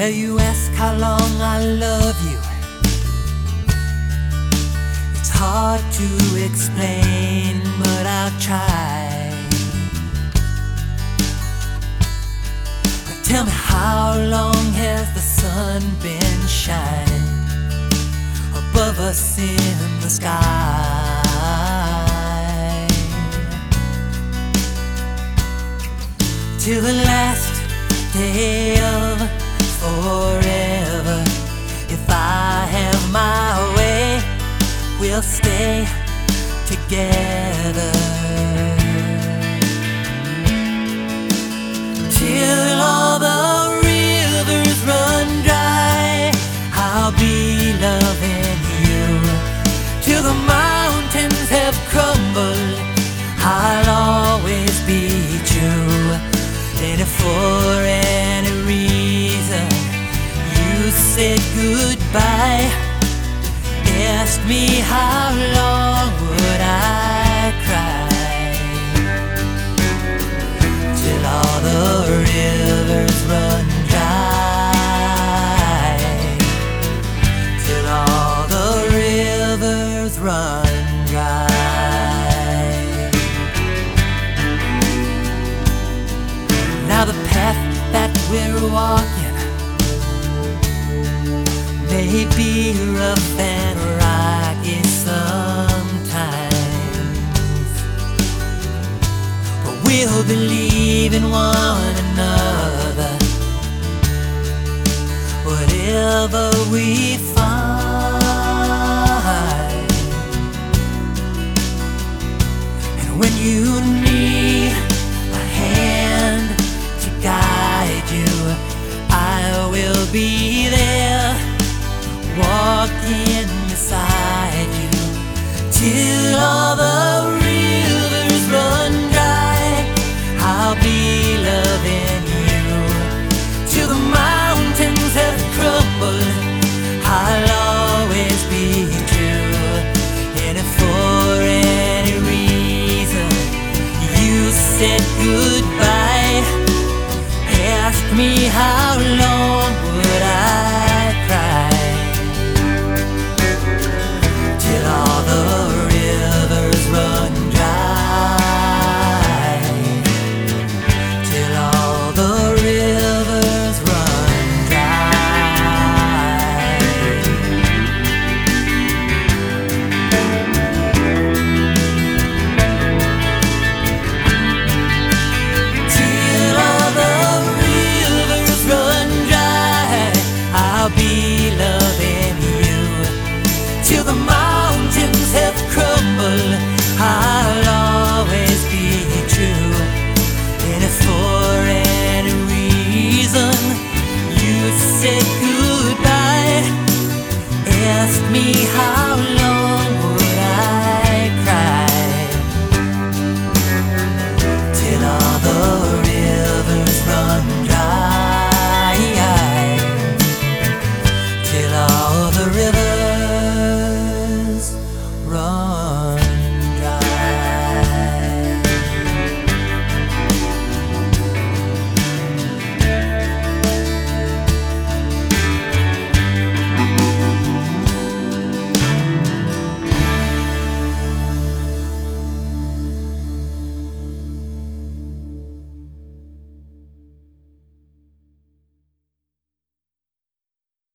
Well, you ask how long I love you. It's hard to explain, but I'll try. But tell me, how long has the sun been shining above us in the sky? Till the last day of forever. If I have my way, we'll stay together. Till all the rivers run dry, I'll be loving you. Till the me how long would I cry? Till all the rivers run dry. Till all the rivers run dry. Now the path that we're walking may be rough we'll believe in one another. Whatever we find, and when you need a hand to guide you, I will be there, walking beside you till all the